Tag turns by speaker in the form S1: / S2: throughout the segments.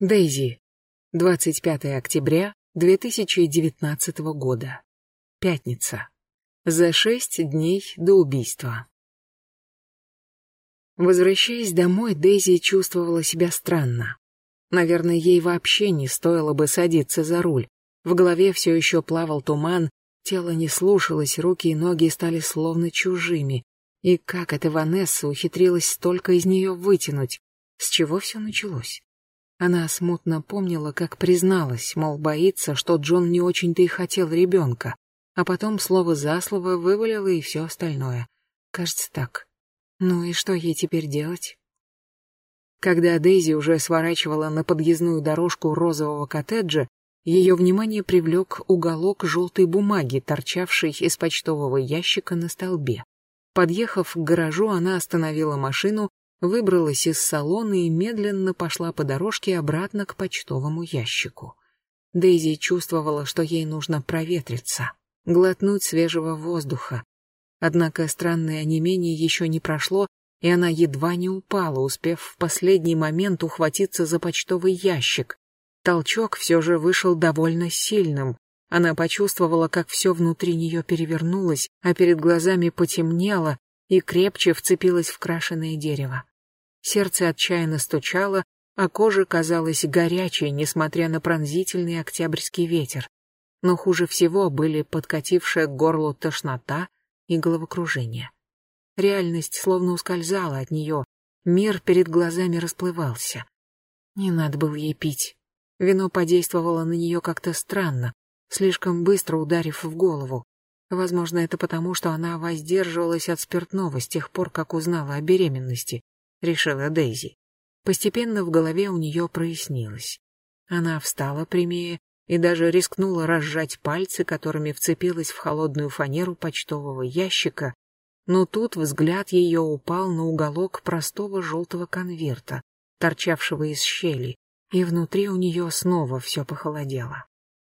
S1: Дейзи. 25 октября 2019 года. Пятница. За шесть дней до убийства. Возвращаясь домой, Дейзи чувствовала себя странно. Наверное, ей вообще не стоило бы садиться за руль. В голове все еще плавал туман, тело не слушалось, руки и ноги стали словно чужими. И как эта Ванесса ухитрилась столько из нее вытянуть? С чего все началось? Она смутно помнила, как призналась, мол, боится, что Джон не очень-то и хотел ребенка, а потом слово за слово вывалила и все остальное. Кажется так. Ну и что ей теперь делать? Когда Дейзи уже сворачивала на подъездную дорожку розового коттеджа, ее внимание привлек уголок желтой бумаги, торчавший из почтового ящика на столбе. Подъехав к гаражу, она остановила машину, выбралась из салона и медленно пошла по дорожке обратно к почтовому ящику. Дейзи чувствовала, что ей нужно проветриться, глотнуть свежего воздуха. Однако странное онемение еще не прошло, и она едва не упала, успев в последний момент ухватиться за почтовый ящик. Толчок все же вышел довольно сильным, она почувствовала, как все внутри нее перевернулось, а перед глазами потемнело и крепче вцепилось в крашеное дерево. Сердце отчаянно стучало, а кожа казалась горячей, несмотря на пронзительный октябрьский ветер. Но хуже всего были подкатившая к горлу тошнота и головокружение. Реальность словно ускользала от нее, мир перед глазами расплывался. Не надо было ей пить. Вино подействовало на нее как-то странно, слишком быстро ударив в голову. Возможно, это потому, что она воздерживалась от спиртного с тех пор, как узнала о беременности, решила Дейзи. Постепенно в голове у нее прояснилось. Она встала прямее и даже рискнула разжать пальцы, которыми вцепилась в холодную фанеру почтового ящика, но тут взгляд ее упал на уголок простого желтого конверта, торчавшего из щели, и внутри у нее снова все похолодело.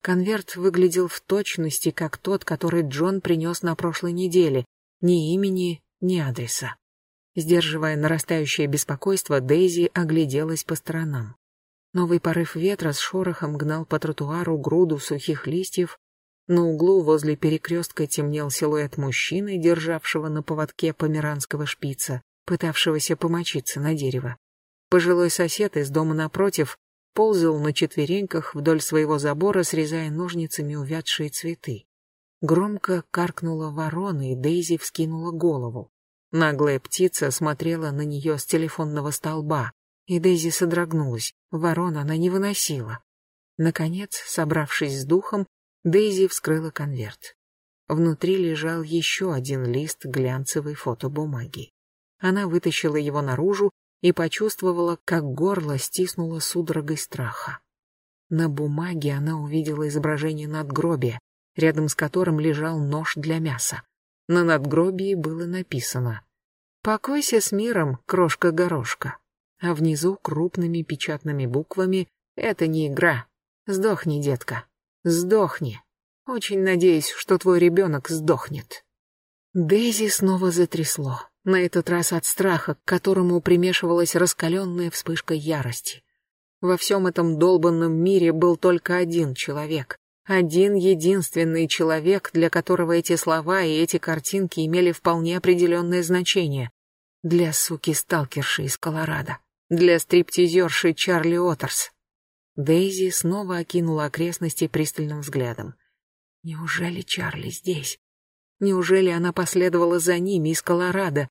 S1: Конверт выглядел в точности, как тот, который Джон принес на прошлой неделе. Ни имени, ни адреса. Сдерживая нарастающее беспокойство, Дейзи огляделась по сторонам. Новый порыв ветра с шорохом гнал по тротуару груду сухих листьев. На углу возле перекрестка темнел силуэт мужчины, державшего на поводке померанского шпица, пытавшегося помочиться на дерево. Пожилой сосед из дома напротив ползал на четвереньках вдоль своего забора, срезая ножницами увядшие цветы. Громко каркнула ворона, и Дейзи вскинула голову. Наглая птица смотрела на нее с телефонного столба, и Дейзи содрогнулась. Ворон она не выносила. Наконец, собравшись с духом, Дейзи вскрыла конверт. Внутри лежал еще один лист глянцевой фотобумаги. Она вытащила его наружу и почувствовала, как горло стиснуло судорогой страха. На бумаге она увидела изображение надгробия, рядом с которым лежал нож для мяса. На надгробии было написано «Покойся с миром, крошка-горошка», а внизу крупными печатными буквами «Это не игра. Сдохни, детка. Сдохни. Очень надеюсь, что твой ребенок сдохнет». Дейзи снова затрясло на этот раз от страха, к которому примешивалась раскаленная вспышка ярости. Во всем этом долбанном мире был только один человек. Один единственный человек, для которого эти слова и эти картинки имели вполне определенное значение. Для суки-сталкерши из Колорадо. Для стриптизерши Чарли Отерс. Дейзи снова окинула окрестности пристальным взглядом. Неужели Чарли здесь? Неужели она последовала за ними из Колорадо?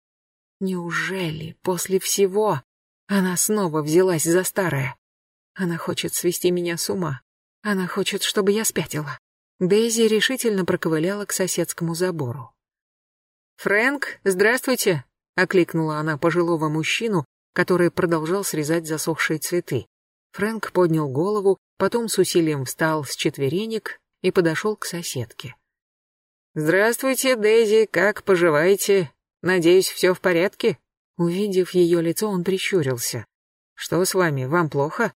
S1: Неужели после всего она снова взялась за старое? Она хочет свести меня с ума. Она хочет, чтобы я спятила. Дейзи решительно проковыляла к соседскому забору. «Фрэнк, здравствуйте!» — окликнула она пожилого мужчину, который продолжал срезать засохшие цветы. Фрэнк поднял голову, потом с усилием встал с четверенек и подошел к соседке. «Здравствуйте, Дейзи, как поживаете? Надеюсь, все в порядке?» Увидев ее лицо, он прищурился. «Что с вами, вам плохо?»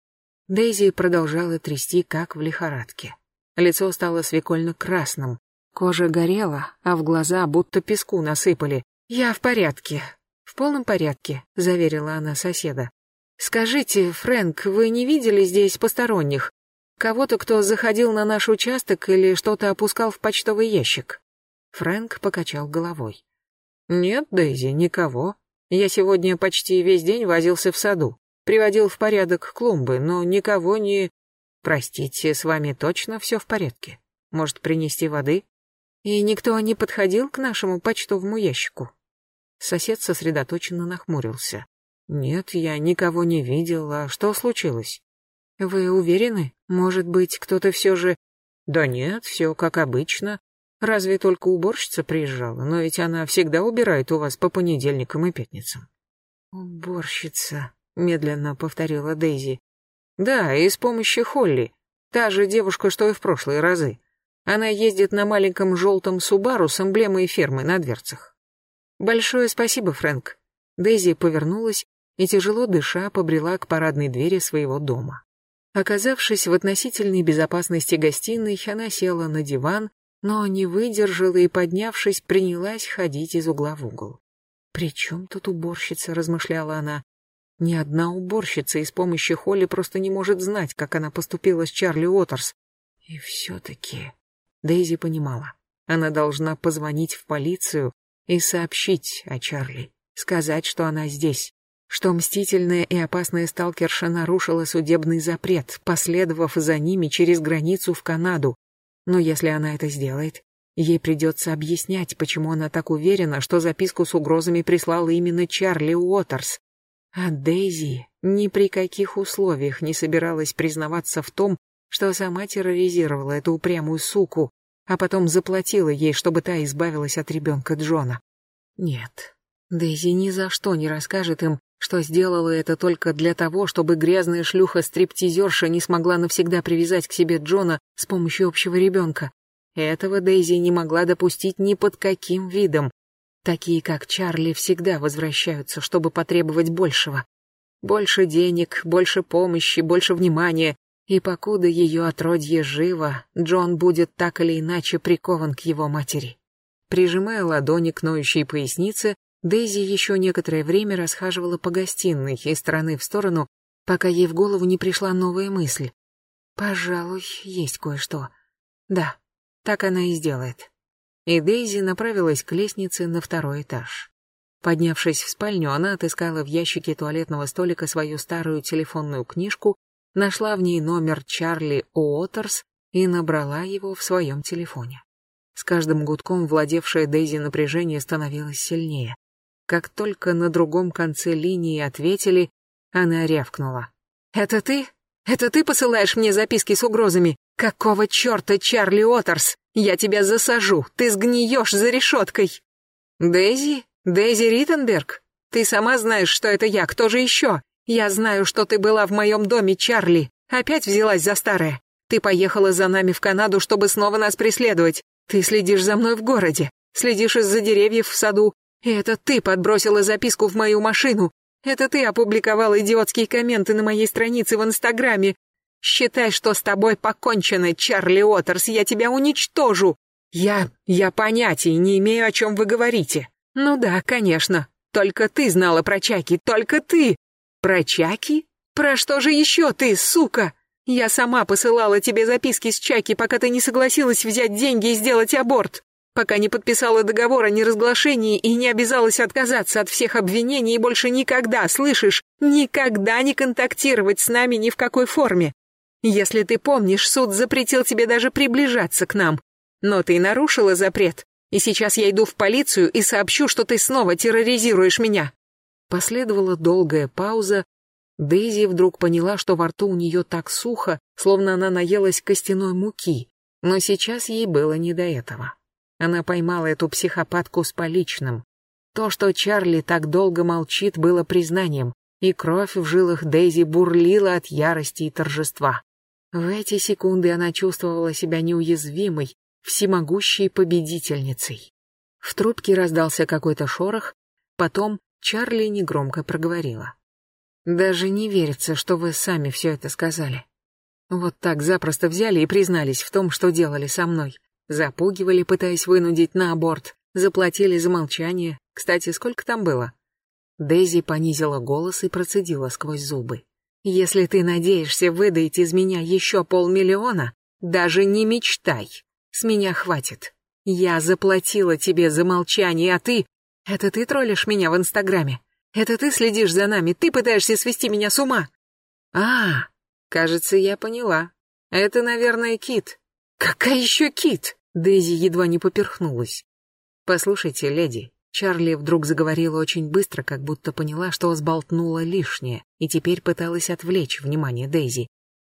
S1: Дейзи продолжала трясти, как в лихорадке. Лицо стало свекольно-красным, кожа горела, а в глаза будто песку насыпали. «Я в порядке, в полном порядке», — заверила она соседа. «Скажите, Фрэнк, вы не видели здесь посторонних? Кого-то, кто заходил на наш участок или что-то опускал в почтовый ящик?» Фрэнк покачал головой. «Нет, Дейзи, никого. Я сегодня почти весь день возился в саду. Приводил в порядок клумбы, но никого не... Простите, с вами точно все в порядке? Может, принести воды? И никто не подходил к нашему почтовому ящику?» Сосед сосредоточенно нахмурился. «Нет, я никого не видел. А что случилось?» «Вы уверены? Может быть, кто-то все же...» «Да нет, все как обычно. Разве только уборщица приезжала, но ведь она всегда убирает у вас по понедельникам и пятницам». «Уборщица», — медленно повторила Дейзи. «Да, и с помощью Холли. Та же девушка, что и в прошлые разы. Она ездит на маленьком желтом Субару с эмблемой фермы на дверцах». «Большое спасибо, Фрэнк». Дейзи повернулась и, тяжело дыша, побрела к парадной двери своего дома. Оказавшись в относительной безопасности гостиной, она села на диван, но не выдержала и, поднявшись, принялась ходить из угла в угол. «При чем тут уборщица?» — размышляла она. Ни одна уборщица из помощи Холли просто не может знать, как она поступила с Чарли Уотерс. И все-таки Дейзи понимала, она должна позвонить в полицию и сообщить о Чарли, сказать, что она здесь, что мстительная и опасная сталкерша нарушила судебный запрет, последовав за ними через границу в Канаду. Но если она это сделает, ей придется объяснять, почему она так уверена, что записку с угрозами прислал именно Чарли Уотерс. А Дейзи ни при каких условиях не собиралась признаваться в том, что сама терроризировала эту упрямую суку, а потом заплатила ей, чтобы та избавилась от ребенка Джона. Нет, Дейзи ни за что не расскажет им, что сделала это только для того, чтобы грязная шлюха-стриптизерша не смогла навсегда привязать к себе Джона с помощью общего ребенка. Этого Дейзи не могла допустить ни под каким видом. Такие, как Чарли, всегда возвращаются, чтобы потребовать большего. Больше денег, больше помощи, больше внимания. И покуда ее отродье живо, Джон будет так или иначе прикован к его матери. Прижимая ладони к ноющей пояснице, Дейзи еще некоторое время расхаживала по гостиной из стороны в сторону, пока ей в голову не пришла новая мысль. Пожалуй, есть кое-что. Да, так она и сделает. И Дейзи направилась к лестнице на второй этаж. Поднявшись в спальню, она отыскала в ящике туалетного столика свою старую телефонную книжку, нашла в ней номер Чарли Уотерс и набрала его в своем телефоне. С каждым гудком владевшее Дейзи напряжение становилось сильнее. Как только на другом конце линии ответили, она рявкнула. «Это ты? Это ты посылаешь мне записки с угрозами? Какого черта, Чарли Отерс? Я тебя засажу, ты сгниешь за решеткой!» «Дейзи? Дейзи Риттенберг? Ты сама знаешь, что это я, кто же еще? Я знаю, что ты была в моем доме, Чарли. Опять взялась за старое. Ты поехала за нами в Канаду, чтобы снова нас преследовать. Ты следишь за мной в городе, следишь из-за деревьев в саду, и это ты подбросила записку в мою машину. Это ты опубликовал идиотские комменты на моей странице в Инстаграме. Считай, что с тобой покончено, Чарли Отерс, я тебя уничтожу. Я... я понятия не имею, о чем вы говорите. Ну да, конечно. Только ты знала про Чаки, только ты. Про Чаки? Про что же еще ты, сука? Я сама посылала тебе записки с Чаки, пока ты не согласилась взять деньги и сделать аборт пока не подписала договор о неразглашении и не обязалась отказаться от всех обвинений и больше никогда, слышишь, никогда не контактировать с нами ни в какой форме. Если ты помнишь, суд запретил тебе даже приближаться к нам. Но ты нарушила запрет, и сейчас я иду в полицию и сообщу, что ты снова терроризируешь меня». Последовала долгая пауза. Дейзи вдруг поняла, что во рту у нее так сухо, словно она наелась костяной муки, но сейчас ей было не до этого. Она поймала эту психопатку с поличным. То, что Чарли так долго молчит, было признанием, и кровь в жилах Дейзи бурлила от ярости и торжества. В эти секунды она чувствовала себя неуязвимой, всемогущей победительницей. В трубке раздался какой-то шорох, потом Чарли негромко проговорила. «Даже не верится, что вы сами все это сказали. Вот так запросто взяли и признались в том, что делали со мной. Запугивали, пытаясь вынудить на аборт. Заплатили за молчание. Кстати, сколько там было? Дейзи понизила голос и процедила сквозь зубы. «Если ты надеешься выдать из меня еще полмиллиона, даже не мечтай. С меня хватит. Я заплатила тебе за молчание, а ты... Это ты троллишь меня в Инстаграме? Это ты следишь за нами? Ты пытаешься свести меня с ума?» «А, кажется, я поняла. Это, наверное, Кит». «Какая еще Кит?» Дейзи едва не поперхнулась. «Послушайте, леди, Чарли вдруг заговорила очень быстро, как будто поняла, что сболтнула лишнее, и теперь пыталась отвлечь внимание Дейзи.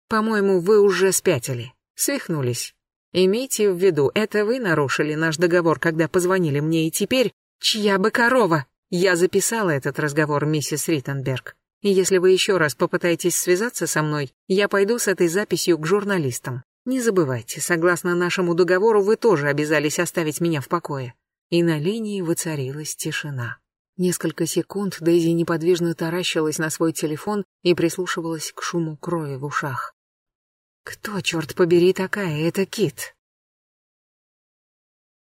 S1: «По-моему, вы уже спятили. Свихнулись. Имейте в виду, это вы нарушили наш договор, когда позвонили мне, и теперь... Чья бы корова? Я записала этот разговор, миссис Риттенберг. И если вы еще раз попытаетесь связаться со мной, я пойду с этой записью к журналистам. Не забывайте, согласно нашему договору, вы тоже обязались оставить меня в покое и на линии воцарилась тишина. Несколько секунд Дейзи неподвижно таращилась на свой телефон и прислушивалась к шуму крови в ушах. «Кто, черт побери, такая? Это Кит!»